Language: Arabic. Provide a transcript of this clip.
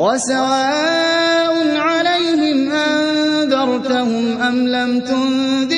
وَسَوَاءٌ عَلَيْهِمْ أَنذَرْتَهُمْ أَمْ لَمْ تُنذِرْهُمْ